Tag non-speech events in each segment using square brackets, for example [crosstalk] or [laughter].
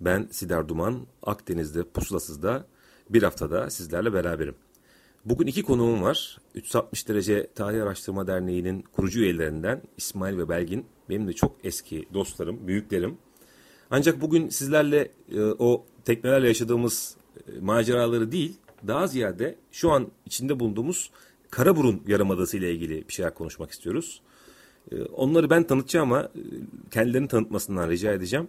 Ben Sidar Duman, Akdeniz'de Pusulasız'da bir haftada sizlerle beraberim. Bugün iki konuğum var. 360 derece Tarih Araştırma Derneği'nin kurucu üyelerinden İsmail ve Belgin. Benim de çok eski dostlarım, büyüklerim. Ancak bugün sizlerle e, o teknelerle yaşadığımız e, maceraları değil, daha ziyade şu an içinde bulunduğumuz Karaburun Yarımadası ile ilgili bir şeyler konuşmak istiyoruz. E, onları ben tanıtacağım ama e, kendilerini tanıtmasından rica edeceğim.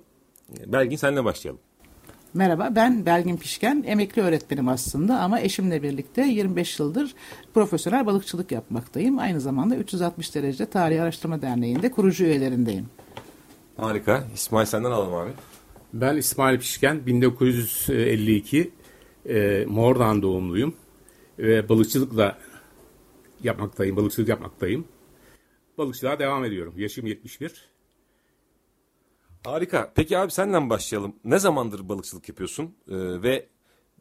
Belgin senle başlayalım. Merhaba ben Belgin Pişken, emekli öğretmenim aslında ama eşimle birlikte 25 yıldır profesyonel balıkçılık yapmaktayım. Aynı zamanda 360 derece Tarih Araştırma Derneği'nde kurucu üyelerindeyim. Harika. İsmail senden alalım abi. Ben İsmail Pişken, 1952 e, Mordan doğumluyum ve balıkçılıkla yapmaktayım, balıkçılık yapmaktayım. Balıkçılığa devam ediyorum. Yaşım 71. Harika. Peki abi senden başlayalım. Ne zamandır balıkçılık yapıyorsun Ee, ve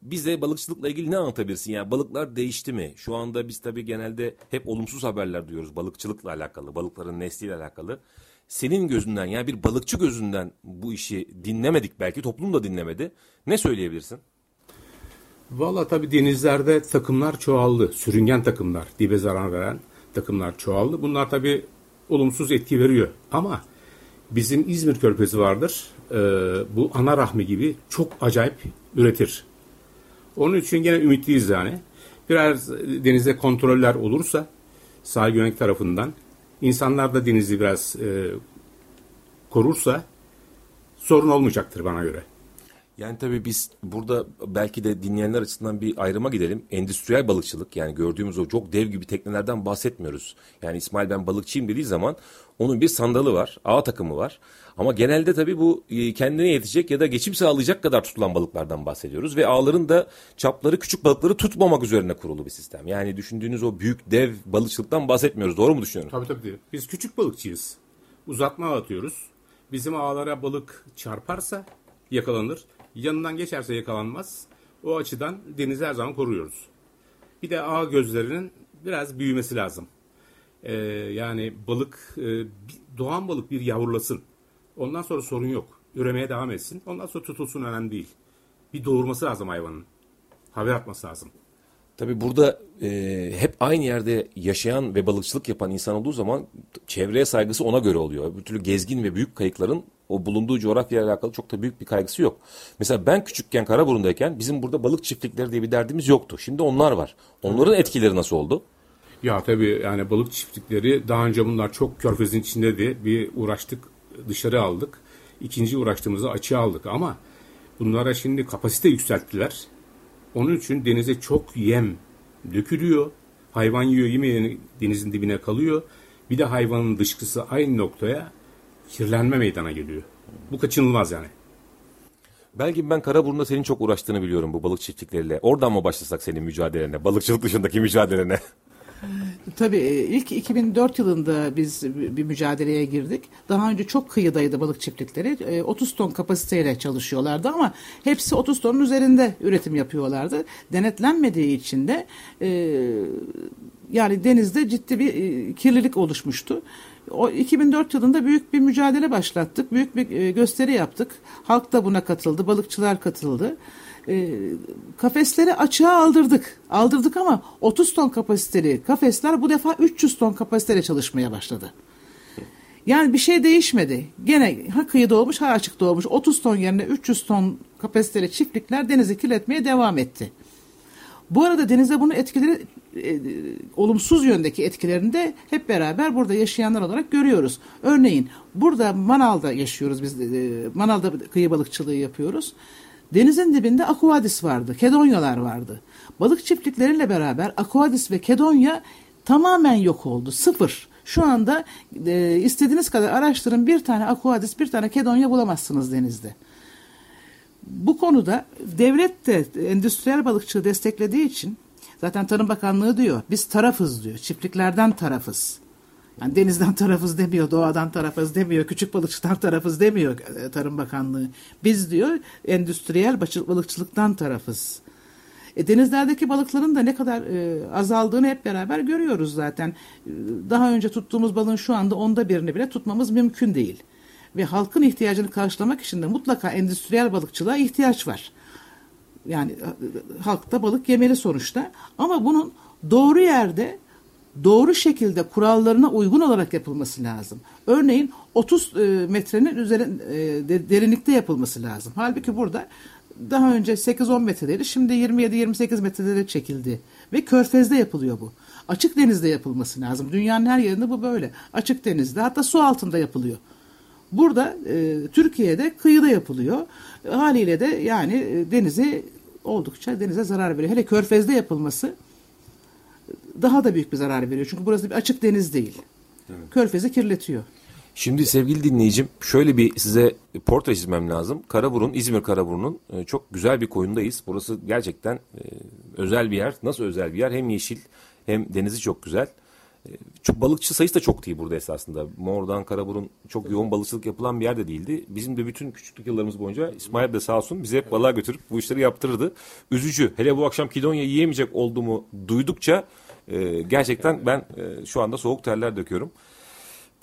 bize balıkçılıkla ilgili ne anlatabilirsin? Yani balıklar değişti mi? Şu anda biz tabii genelde hep olumsuz haberler duyuyoruz balıkçılıkla alakalı, balıkların nesliyle alakalı. Senin gözünden yani bir balıkçı gözünden bu işi dinlemedik belki toplum da dinlemedi. Ne söyleyebilirsin? Valla tabii denizlerde takımlar çoğaldı. Sürüngen takımlar, dibe zarar veren takımlar çoğaldı. Bunlar tabii olumsuz etki veriyor. Ama bizim İzmir Körfezi vardır. Ee, bu ana rahmi gibi çok acayip üretir. Onun için gene ümitliyiz yani. Biraz denizde kontroller olursa sahil yönelik tarafından insanlar da denizi biraz e, korursa sorun olmayacaktır bana göre. Yani tabii biz burada belki de dinleyenler açısından bir ayrıma gidelim. Endüstriyel balıkçılık yani gördüğümüz o çok dev gibi teknelerden bahsetmiyoruz. Yani İsmail ben balıkçıyım dediği zaman onun bir sandalı var, ağ takımı var. Ama genelde tabii bu e, kendine yetecek ya da geçim sağlayacak kadar tutulan balıklardan bahsediyoruz. Ve ağların da çapları küçük balıkları tutmamak üzerine kurulu bir sistem. Yani düşündüğünüz o büyük dev balıkçılıktan bahsetmiyoruz. Doğru mu düşünüyorum? Tabii tabii. Biz küçük balıkçıyız. Uzatma atıyoruz. Bizim ağlara balık çarparsa yakalanır. Yanından geçerse yakalanmaz. O açıdan denizi her zaman koruyoruz. Bir de ağ gözlerinin biraz büyümesi lazım. Ee, yani balık, e, doğan balık bir yavrulasın. Ondan sonra sorun yok. Üremeye devam etsin. Ondan sonra tutulsun önemli değil. Bir doğurması lazım hayvanın. Haber atması lazım. Tabii burada e, hep aynı yerde yaşayan ve balıkçılık yapan insan olduğu zaman çevreye saygısı ona göre oluyor. Bir türlü gezgin ve büyük kayıkların o bulunduğu coğrafyayla alakalı çok da büyük bir kaygısı yok. Mesela ben küçükken Karaburun'dayken bizim burada balık çiftlikleri diye bir derdimiz yoktu. Şimdi onlar var. Onların etkileri nasıl oldu? Ya tabii yani balık çiftlikleri daha önce bunlar çok körfezin içindeydi. Bir uğraştık dışarı aldık. İkinci uğraştığımızda açığa aldık ama bunlara şimdi kapasite yükselttiler. Onun için denize çok yem dökülüyor. Hayvan yiyor yemeğini denizin dibine kalıyor. Bir de hayvanın dışkısı aynı noktaya kirlenme meydana geliyor. Bu kaçınılmaz yani. Belki ben Karaburun'da senin çok uğraştığını biliyorum bu balık çiftlikleriyle. Oradan mı başlasak senin mücadelene, balıkçılık dışındaki mücadelene? [laughs] Tabii e, ilk 2004 yılında biz bir mücadeleye girdik. Daha önce çok kıyıdaydı balık çiftlikleri. E, 30 ton kapasiteyle çalışıyorlardı ama hepsi 30 tonun üzerinde üretim yapıyorlardı. Denetlenmediği için de e, yani denizde ciddi bir e, kirlilik oluşmuştu. O 2004 yılında büyük bir mücadele başlattık. Büyük bir e, gösteri yaptık. Halk da buna katıldı. Balıkçılar katıldı. E, kafesleri açığa aldırdık. Aldırdık ama 30 ton kapasiteli kafesler bu defa 300 ton kapasiteyle çalışmaya başladı. Yani bir şey değişmedi. Gene ha kıyıda olmuş ha açıkta olmuş 30 ton yerine 300 ton kapasiteli çiftlikler denizi kirletmeye devam etti. Bu arada denize bunun etkileri e, olumsuz yöndeki etkilerini de hep beraber burada yaşayanlar olarak görüyoruz. Örneğin burada Manal'da yaşıyoruz biz e, Manal'da kıyı balıkçılığı yapıyoruz. Denizin dibinde akuvadis vardı, kedonyalar vardı. Balık çiftlikleriyle beraber akuvadis ve kedonya tamamen yok oldu. Sıfır. Şu anda e, istediğiniz kadar araştırın bir tane akuvadis, bir tane kedonya bulamazsınız denizde. Bu konuda devlet de endüstriyel balıkçılığı desteklediği için zaten Tarım Bakanlığı diyor biz tarafız diyor. Çiftliklerden tarafız. Yani denizden [laughs] tarafız demiyor, doğadan tarafız demiyor, küçük balıkçıdan tarafız demiyor e, Tarım Bakanlığı. Biz diyor endüstriyel balıkçılıktan tarafız. E, denizlerdeki balıkların da ne kadar e, azaldığını hep beraber görüyoruz zaten. E, daha önce tuttuğumuz balığın şu anda onda birini bile tutmamız mümkün değil. Ve halkın ihtiyacını karşılamak için de mutlaka endüstriyel balıkçılığa ihtiyaç var. Yani e, halkta balık yemeli sonuçta. Ama bunun doğru yerde doğru şekilde kurallarına uygun olarak yapılması lazım. Örneğin 30 e, metrenin üzerinde derinlikte yapılması lazım. Halbuki burada daha önce 8-10 metredeydi. Şimdi 27-28 metrede çekildi. Ve körfezde yapılıyor bu. Açık denizde yapılması lazım. Dünyanın her yerinde bu böyle. Açık denizde hatta su altında yapılıyor. Burada e, Türkiye'de kıyıda yapılıyor. Haliyle de yani e, denize oldukça denize zarar veriyor. Hele körfezde yapılması daha da büyük bir zarar veriyor. Çünkü burası bir açık deniz değil. Evet. Körfezi kirletiyor. Şimdi sevgili dinleyicim şöyle bir size portre çizmem lazım. Karaburun, İzmir Karaburun'un e, çok güzel bir koyundayız. Burası gerçekten e, özel bir yer. Nasıl özel bir yer? Hem yeşil hem denizi çok güzel. E, balıkçı sayısı da çok değil burada esasında. Mordan, Karaburun çok yoğun balıkçılık yapılan bir yer de değildi. Bizim de bütün küçüklük yıllarımız boyunca İsmail de sağ olsun bizi hep balığa götürüp bu işleri yaptırırdı. Üzücü. Hele bu akşam kilonya yiyemeyecek olduğumu duydukça gerçekten ben şu anda soğuk terler döküyorum.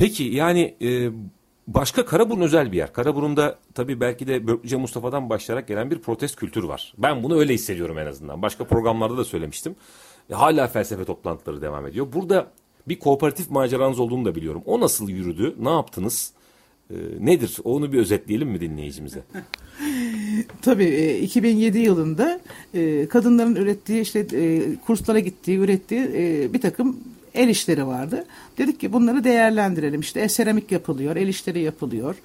Peki yani e, başka Karaburun özel bir yer. Karaburun'da tabii belki de Börklüce Mustafa'dan başlayarak gelen bir protest kültür var. Ben bunu öyle hissediyorum en azından. Başka programlarda da söylemiştim. E, hala felsefe toplantıları devam ediyor. Burada bir kooperatif maceranız olduğunu da biliyorum. O nasıl yürüdü? Ne yaptınız? E, nedir? Onu bir özetleyelim mi dinleyicimize? [laughs] Tabii 2007 e, yılında e, kadınların ürettiği işte e, kurslara gittiği, ürettiği bir takım el işleri vardı. Dedik ki bunları değerlendirelim. İşte seramik yapılıyor, el işleri yapılıyor.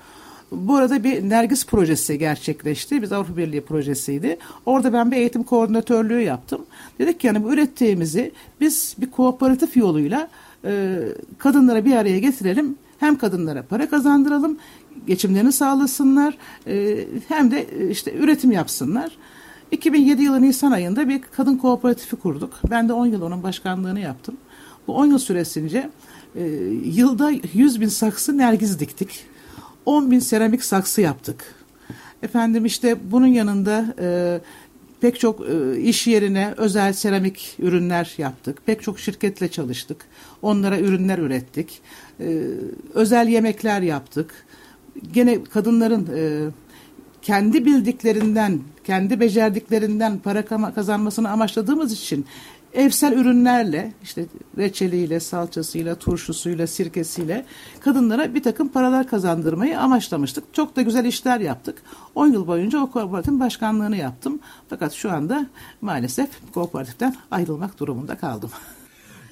Bu arada bir Nergis projesi gerçekleşti. Biz Avrupa Birliği projesiydi. Orada ben bir eğitim koordinatörlüğü yaptım. Dedik ki yani bu ürettiğimizi biz bir kooperatif yoluyla e, kadınlara bir araya getirelim. Hem kadınlara para kazandıralım, geçimlerini sağlasınlar, e, hem de e, işte üretim yapsınlar. 2007 yılı Nisan ayında bir kadın kooperatifi kurduk. Ben de 10 yıl onun başkanlığını yaptım. Bu 10 yıl süresince e, yılda 100 bin saksı nergiz diktik. 10 bin seramik saksı yaptık. Efendim işte bunun yanında e, pek çok e, iş yerine özel seramik ürünler yaptık. Pek çok şirketle çalıştık. Onlara ürünler ürettik. E, özel yemekler yaptık. Gene kadınların e, kendi bildiklerinden, kendi becerdiklerinden para kazanmasını amaçladığımız için evsel ürünlerle işte reçeliyle, salçasıyla, turşusuyla, sirkesiyle kadınlara bir takım paralar kazandırmayı amaçlamıştık. Çok da güzel işler yaptık. 10 yıl boyunca o kooperatifin başkanlığını yaptım. Fakat şu anda maalesef kooperatiften ayrılmak durumunda kaldım. [laughs]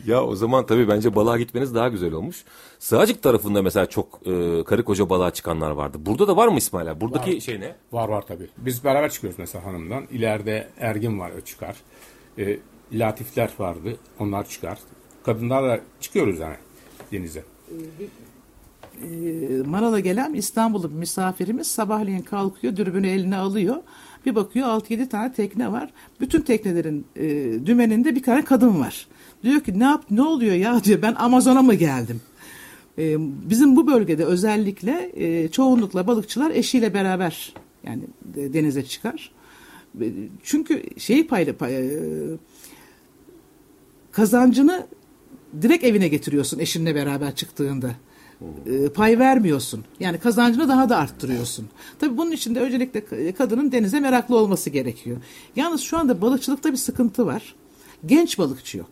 Ya o zaman tabii bence balığa gitmeniz daha güzel olmuş. Sığacık tarafında mesela çok e, karı koca balığa çıkanlar vardı. Burada da var mı İsmail abi? Buradaki var. şey ne? Var var tabii. Biz beraber çıkıyoruz mesela hanımdan. İleride Ergin var o çıkar. E, latifler vardı. Onlar çıkar. Kadınlarla çıkıyoruz yani denize. E, Manala gelen İstanbul'un misafirimiz sabahleyin kalkıyor, dürbünü eline alıyor. Bir bakıyor 6-7 tane tekne var. Bütün teknelerin e, dümeninde bir tane kadın var. Diyor ki ne yap ne oluyor ya diyor ben Amazon'a mı geldim? E, bizim bu bölgede özellikle e, çoğunlukla balıkçılar eşiyle beraber yani denize çıkar. Çünkü şeyi payla, pay, e, kazancını direkt evine getiriyorsun eşinle beraber çıktığında. E, pay vermiyorsun. Yani kazancını daha da arttırıyorsun. Tabii bunun için de öncelikle kadının denize meraklı olması gerekiyor. Yalnız şu anda balıkçılıkta bir sıkıntı var. Genç balıkçı yok.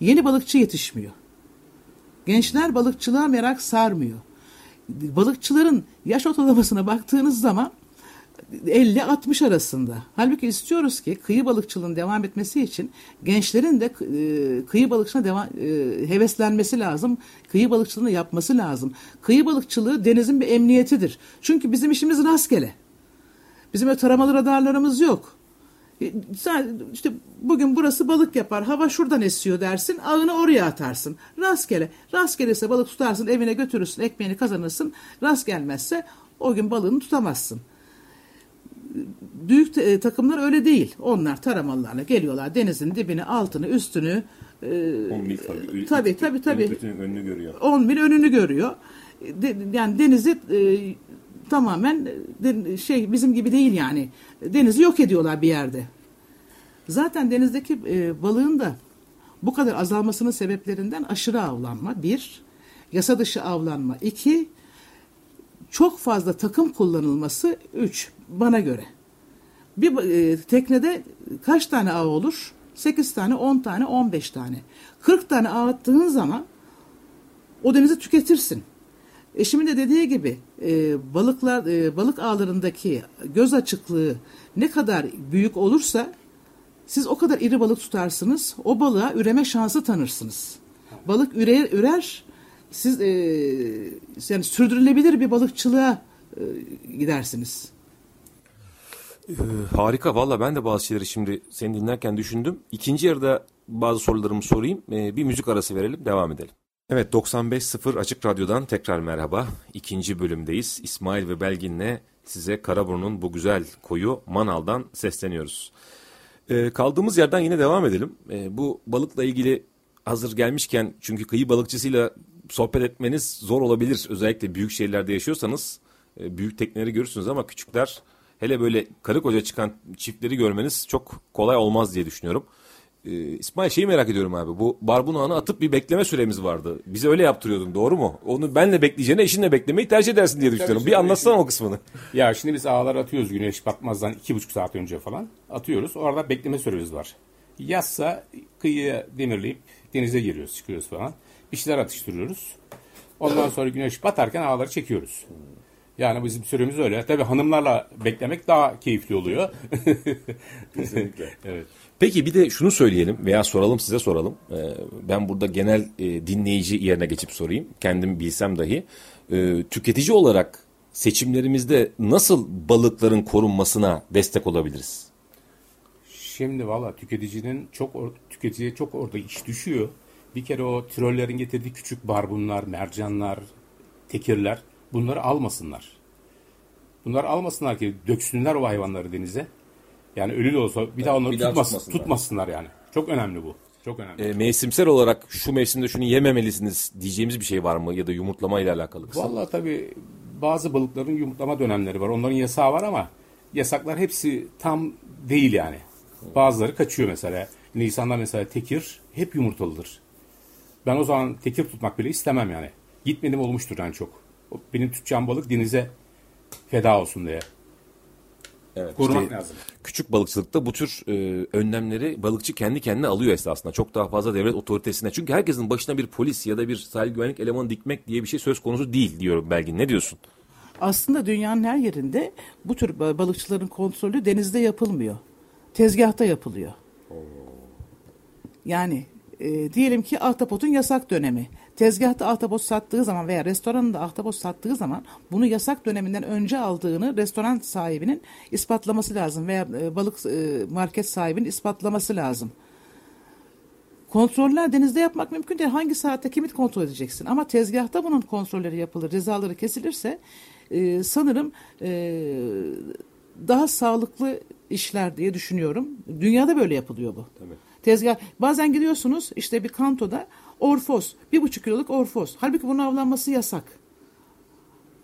Yeni balıkçı yetişmiyor. Gençler balıkçılığa merak sarmıyor. Balıkçıların yaş ortalamasına baktığınız zaman 50-60 arasında. Halbuki istiyoruz ki kıyı balıkçılığının devam etmesi için gençlerin de e, kıyı balıkçılığına devam, e, heveslenmesi lazım. Kıyı balıkçılığını yapması lazım. Kıyı balıkçılığı denizin bir emniyetidir. Çünkü bizim işimiz rastgele. Bizim öyle taramalı radarlarımız yok. E, işte bugün burası balık yapar. Hava şuradan esiyor dersin. Ağını oraya atarsın. Rastgele. Rastgelese balık tutarsın, evine götürürsün, ekmeğini kazanırsın. Rast gelmezse o gün balığını tutamazsın büyük e, takımlar öyle değil. Onlar taramalarla geliyorlar denizin dibini, altını, üstünü. E, 10 mil tabii. tabii tabii tabii. Bütün önünü görüyor. 10 mil önünü görüyor. De- yani denizi e, tamamen de- şey bizim gibi değil yani. Denizi yok ediyorlar bir yerde. Zaten denizdeki e, balığın da bu kadar azalmasının sebeplerinden aşırı avlanma bir, yasa dışı avlanma iki, çok fazla takım kullanılması üç bana göre. Bir e, teknede kaç tane av olur? 8 tane, 10 tane, 15 tane. 40 tane ağ attığın zaman o denizi tüketirsin. Eşimin de dediği gibi e, balıklar e, balık ağlarındaki göz açıklığı ne kadar büyük olursa siz o kadar iri balık tutarsınız. O balığa üreme şansı tanırsınız. Balık ürer, ürer siz e, yani sürdürülebilir bir balıkçılığa e, gidersiniz. Ee, harika valla ben de bazı şeyleri şimdi seni dinlerken düşündüm. İkinci yarıda bazı sorularımı sorayım. Ee, bir müzik arası verelim devam edelim. Evet 95.0 Açık Radyo'dan tekrar merhaba. İkinci bölümdeyiz. İsmail ve Belgin'le size Karaburun'un bu güzel koyu Manal'dan sesleniyoruz. Ee, kaldığımız yerden yine devam edelim. Ee, bu balıkla ilgili hazır gelmişken çünkü kıyı balıkçısıyla sohbet etmeniz zor olabilir. Özellikle büyük şehirlerde yaşıyorsanız e, büyük tekneleri görürsünüz ama küçükler hele böyle karı koca çıkan çiftleri görmeniz çok kolay olmaz diye düşünüyorum. Ee, İsmail şeyi merak ediyorum abi. Bu barbun ağını atıp bir bekleme süremiz vardı. Bize öyle yaptırıyordun doğru mu? Onu benle bekleyeceğine eşinle beklemeyi tercih edersin diye düşünüyorum. Bir anlatsana o kısmını. [laughs] Ya şimdi biz ağlar atıyoruz güneş batmazdan iki buçuk saat önce falan. Atıyoruz. Orada bekleme süremiz var. Yazsa kıyıya demirleyip denize giriyoruz, çıkıyoruz falan. Bir şeyler atıştırıyoruz. Ondan sonra güneş batarken ağları çekiyoruz. Yani bizim süremiz öyle. Tabii hanımlarla beklemek daha keyifli oluyor. [laughs] Kesinlikle. evet. Peki bir de şunu söyleyelim veya soralım size soralım. Ee, ben burada genel e, dinleyici yerine geçip sorayım. Kendim bilsem dahi. Ee, tüketici olarak seçimlerimizde nasıl balıkların korunmasına destek olabiliriz? Şimdi valla tüketicinin çok or- tüketiciye çok orada iş düşüyor. Bir kere o trollerin getirdiği küçük barbunlar, mercanlar, tekirler bunları almasınlar. Bunları almasınlar ki döksünler o hayvanları denize. Yani ölü de olsa bir daha onları bir daha tutmaz, tutmasınlar. tutmasınlar yani. Çok önemli bu. Çok önemli. Ee, mevsimsel olarak şu mevsimde şunu yememelisiniz diyeceğimiz bir şey var mı? Ya da yumurtlama ile alakalı. Vallahi tabii bazı balıkların yumurtlama dönemleri var. Onların yasağı var ama yasaklar hepsi tam değil yani. Bazıları kaçıyor mesela. Nisan'da mesela tekir hep yumurtalıdır. Ben o zaman tekir tutmak bile istemem yani. Gitmedim olmuştur yani çok. Benim tutacağım balık denize feda olsun diye. Evet, Korumak işte lazım. Küçük balıkçılıkta bu tür e, önlemleri balıkçı kendi kendine alıyor esasında. Çok daha fazla devlet otoritesine. Çünkü herkesin başına bir polis ya da bir sahil güvenlik elemanı dikmek diye bir şey söz konusu değil diyorum Belgin. Ne diyorsun? Aslında dünyanın her yerinde bu tür ba- balıkçıların kontrolü denizde yapılmıyor. Tezgahta yapılıyor. Yani e, diyelim ki ahtapotun yasak dönemi. Tezgahta ahtapot sattığı zaman veya restoranında ahtapot sattığı zaman bunu yasak döneminden önce aldığını restoran sahibinin ispatlaması lazım veya e, balık e, market sahibinin ispatlaması lazım. Kontroller denizde yapmak mümkün değil. Hangi saatte kimi kontrol edeceksin? Ama tezgahta bunun kontrolleri yapılır, cezaları kesilirse e, sanırım e, daha sağlıklı işler diye düşünüyorum. Dünyada böyle yapılıyor bu. Tezgah bazen gidiyorsunuz işte bir kantoda orfoz, bir buçuk kiloluk orfoz. Halbuki bunun avlanması yasak.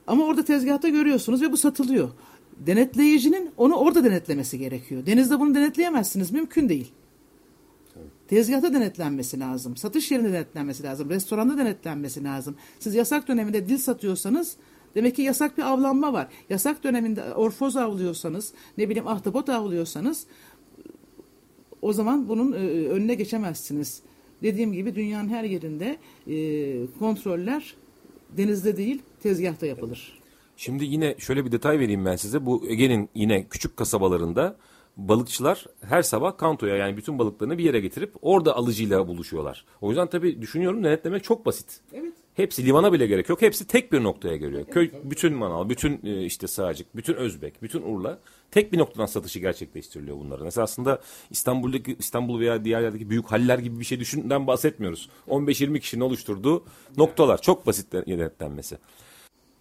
Ama orada tezgahta görüyorsunuz ve bu satılıyor. Denetleyicinin onu orada denetlemesi gerekiyor. Denizde bunu denetleyemezsiniz. Mümkün değil. Tezgahta denetlenmesi lazım. Satış yerinde denetlenmesi lazım. Restoranda denetlenmesi lazım. Siz yasak döneminde dil satıyorsanız demek ki yasak bir avlanma var. Yasak döneminde orfoz avlıyorsanız, ne bileyim ahtapot avlıyorsanız o zaman bunun e, önüne geçemezsiniz. Dediğim gibi dünyanın her yerinde e, kontroller denizde değil tezgahta yapılır. Şimdi yine şöyle bir detay vereyim ben size. Bu Ege'nin yine küçük kasabalarında balıkçılar her sabah kantoya yani bütün balıklarını bir yere getirip orada alıcıyla buluşuyorlar. O yüzden tabii düşünüyorum denetlemek çok basit. Evet. Hepsi limana bile gerek yok. Hepsi tek bir noktaya geliyor. Köy bütün Manal, bütün e, işte Sığacık, bütün Özbek, bütün Urla tek bir noktadan satışı gerçekleştiriliyor bunların. Mesela aslında İstanbul'daki İstanbul veya diğer yerdeki büyük haller gibi bir şey düşünden bahsetmiyoruz. 15-20 kişinin oluşturduğu noktalar. Çok basit denetlenmesi.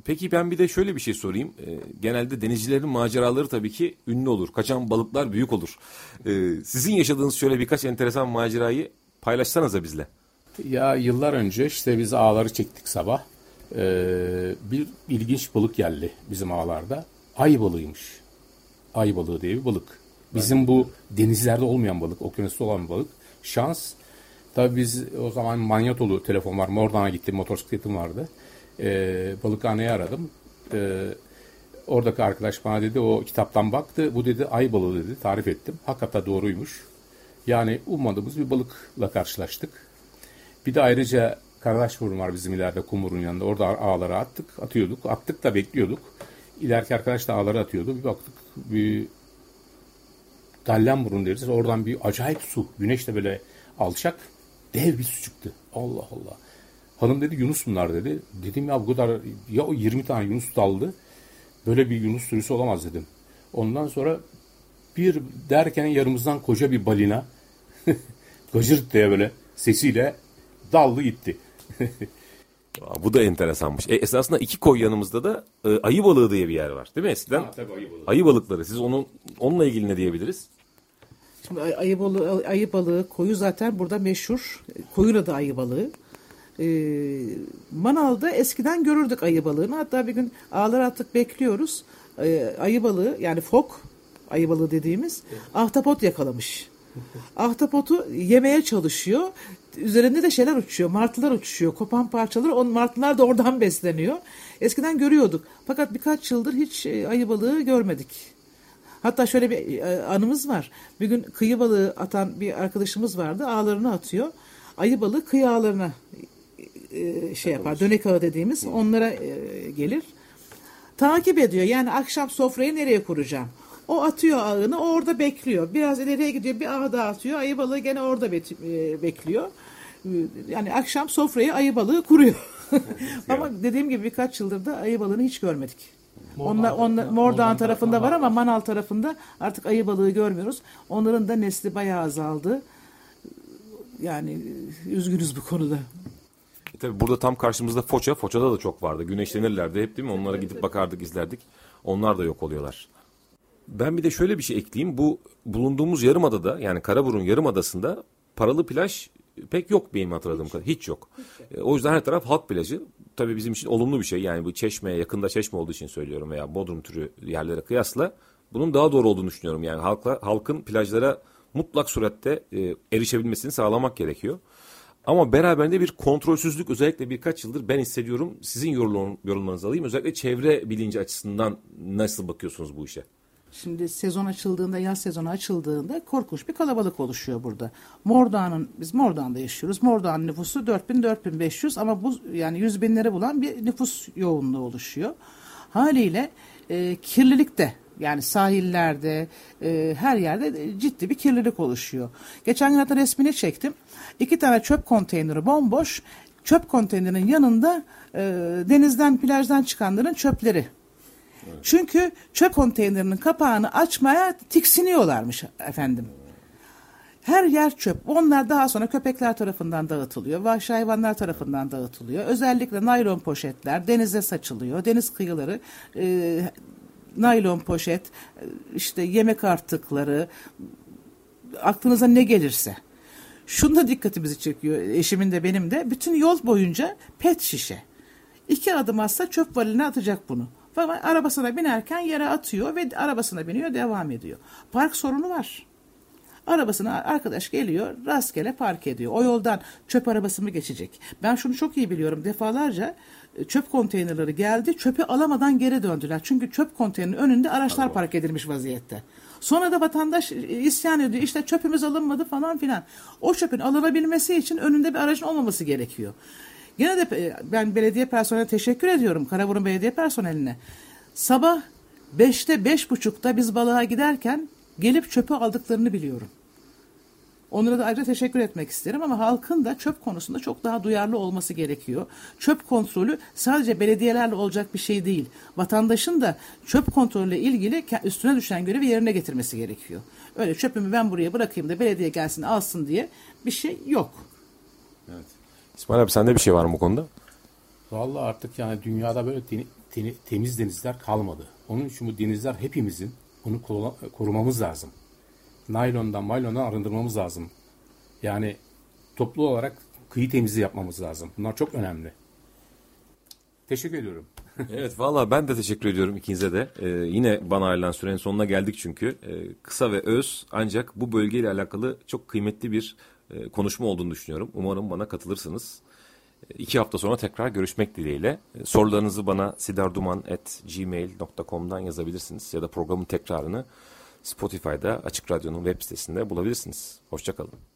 Peki ben bir de şöyle bir şey sorayım. Ee, genelde denizcilerin maceraları tabii ki ünlü olur. Kaçan balıklar büyük olur. Ee, sizin yaşadığınız şöyle birkaç enteresan macerayı paylaşsanıza bizle. Ya yıllar önce işte biz ağları çektik sabah. Ee, bir ilginç balık geldi bizim ağlarda. Ay balığıymış. Ay balığı diye bir balık. Bizim bu denizlerde olmayan balık, okyanusta olan bir balık. Şans. Tabii biz o zaman manyetolu telefon var. Oradan gittim, motosikletim vardı. Ee, balıkhaneyi aradım. Ee, oradaki arkadaş bana dedi o kitaptan baktı. Bu dedi ay balığı dedi. Tarif ettim. Hakikaten doğruymuş. Yani ummadığımız bir balıkla karşılaştık. Bir de ayrıca Karadaşburun var bizim ileride kumurun yanında. Orada ağları attık, atıyorduk. Attık da bekliyorduk. İleriki arkadaş da ağları atıyordu. Bir baktık bir Dallenburun deriz. Oradan bir acayip su. Güneş de böyle alçak. Dev bir su çıktı. Allah Allah. Hanım dedi Yunus bunlar dedi. Dedim ya bu kadar ya o 20 tane Yunus daldı. Böyle bir Yunus sürüsü olamaz dedim. Ondan sonra bir derken yarımızdan koca bir balina [laughs] gıcırt diye böyle sesiyle daldı gitti. [laughs] Aa, bu da enteresanmış. E, esasında iki koy yanımızda da e, ayı balığı diye bir yer var. Değil mi eskiden? Ha, tabii ayı balığı. Ayı balıkları. Siz onun onunla ilgili ne diyebiliriz? Şimdi ay- ayı balığı, ayı balığı, koyu zaten burada meşhur. Koyun adı ayı balığı. Ee, Manav'da eskiden görürdük ayı balığını. Hatta bir gün ağlar attık bekliyoruz. Ee, ayı balığı yani fok ayı balığı dediğimiz ahtapot yakalamış. Ahtapotu yemeye çalışıyor. Üzerinde de şeyler uçuyor. Martılar uçuşuyor. Kopan parçaları. On martılar da oradan [laughs] besleniyor. Eskiden görüyorduk. Fakat birkaç yıldır hiç e, ayı balığı görmedik. Hatta şöyle bir e, anımız var. Bir gün kıyı balığı atan bir arkadaşımız vardı. Ağlarını atıyor. Ayı balığı kıyı ağlarına e, şey yapar. Dönek ağı dediğimiz onlara e, gelir. Takip ediyor. Yani akşam sofrayı nereye kuracağım? O atıyor ağını, orada bekliyor. Biraz ileriye gidiyor, bir ağ daha atıyor. Ayı balığı gene orada e, bekliyor. E, Yani akşam sofrayı ayı balığı kuruyor. [laughs] Ama dediğim gibi birkaç yıldır da ayı balığını hiç görmedik. Onlar, onlar Mordağ tarafında var ama Manal tarafında artık ayı balığı görmüyoruz. Onların da nesli bayağı azaldı. Yani üzgünüz bu konuda. E, tabii burada tam karşımızda Foça. Foça'da da çok vardı. Güneşlenirlerdi hep değil mi? Onlara gidip bakardık, izlerdik. Onlar da yok oluyorlar. Ben bir de şöyle bir şey ekleyeyim. Bu bulunduğumuz yarımadada yani Karaburun Yarımadası'nda paralı plaj pek yok benim hatırladığım kadar. Hiç yok. E, O yüzden her taraf halk plajı. Tabii bizim için olumlu bir şey. Yani bu çeşmeye yakında çeşme olduğu için söylüyorum veya Bodrum türü yerlere kıyasla bunun daha doğru olduğunu düşünüyorum. Yani halkla, halkın plajlara mutlak surette e, erişebilmesini sağlamak gerekiyor. Ama beraberinde bir kontrolsüzlük özellikle birkaç yıldır ben hissediyorum. Sizin yorum, yorumlarınızı alayım. Özellikle çevre bilinci açısından nasıl bakıyorsunuz bu işe? Şimdi sezon açıldığında, yaz sezonu açıldığında korkunç bir kalabalık oluşuyor burada. Mordağ'ın, biz Mordağ'da yaşıyoruz. Mordağ'ın nüfusu 4000-4500 ama bu yani 100 binleri bulan bir nüfus yoğunluğu oluşuyor. Haliyle e, kirlilik de yani sahillerde e, her yerde ciddi bir kirlilik oluşuyor. Geçen gün hatta resmini çektim. İki tane çöp konteyneri bomboş. Çöp konteynerinin yanında e, denizden plajdan çıkanların çöpleri. Çünkü çöp konteynerinin kapağını açmaya tiksiniyorlarmış efendim. Her yer çöp. Onlar daha sonra köpekler tarafından dağıtılıyor. Vahşi hayvanlar tarafından dağıtılıyor. Özellikle naylon poşetler denize saçılıyor. Deniz kıyıları e, naylon poşet, e, işte yemek artıkları, aklınıza ne gelirse. Şunda dikkatimizi çekiyor eşimin de benim de. Bütün yol boyunca pet şişe. İki adım atsa çöp valiline atacak bunu. Fakat arabasına binerken yere atıyor ve arabasına biniyor devam ediyor. Park sorunu var. Arabasına arkadaş geliyor rastgele park ediyor. O yoldan çöp arabası mı geçecek? Ben şunu çok iyi biliyorum defalarca e, çöp konteynerleri geldi çöpü alamadan geri döndüler. Çünkü çöp konteynerinin önünde araçlar park edilmiş vaziyette. Sonra da vatandaş e, isyan ediyor işte çöpümüz alınmadı falan filan. O çöpün alınabilmesi için önünde bir aracın olmaması gerekiyor. Gene de e, ben belediye personeline teşekkür ediyorum. Karaburun belediye personeline. Sabah 5'te 5.30'da biz balığa giderken gelip çöpü aldıklarını biliyorum. Onlara da ayrıca teşekkür etmek isterim ama halkın da çöp konusunda çok daha duyarlı olması gerekiyor. Çöp kontrolü sadece belediyelerle olacak bir şey değil. Vatandaşın da çöp kontrolüyle ilgili üstüne düşen görevi yerine getirmesi gerekiyor. Öyle çöpümü ben buraya bırakayım da belediye gelsin alsın diye bir şey yok. İsmail abi sende bir şey var mı bu konuda? Vallahi artık yani dünyada böyle te- temiz denizler kalmadı. Onun için bu denizler hepimizin bunu korumamız lazım. Naylondan, maylondan arındırmamız lazım. Yani toplu olarak kıyı temizliği yapmamız lazım. Bunlar çok önemli. Teşekkür ediyorum. [laughs] evet valla ben de teşekkür ediyorum ikinize de. Ee, yine bana ayrılan sürenin sonuna geldik çünkü. Ee, kısa ve öz ancak bu bölgeyle alakalı çok kıymetli bir e, konuşma olduğunu düşünüyorum. Umarım bana katılırsınız. E, iki hafta sonra tekrar görüşmek dileğiyle. E, sorularınızı bana sidarduman.gmail.com'dan yazabilirsiniz ya da programın tekrarını Spotify'da Açık Radyo'nun web sitesinde bulabilirsiniz. Hoşçakalın.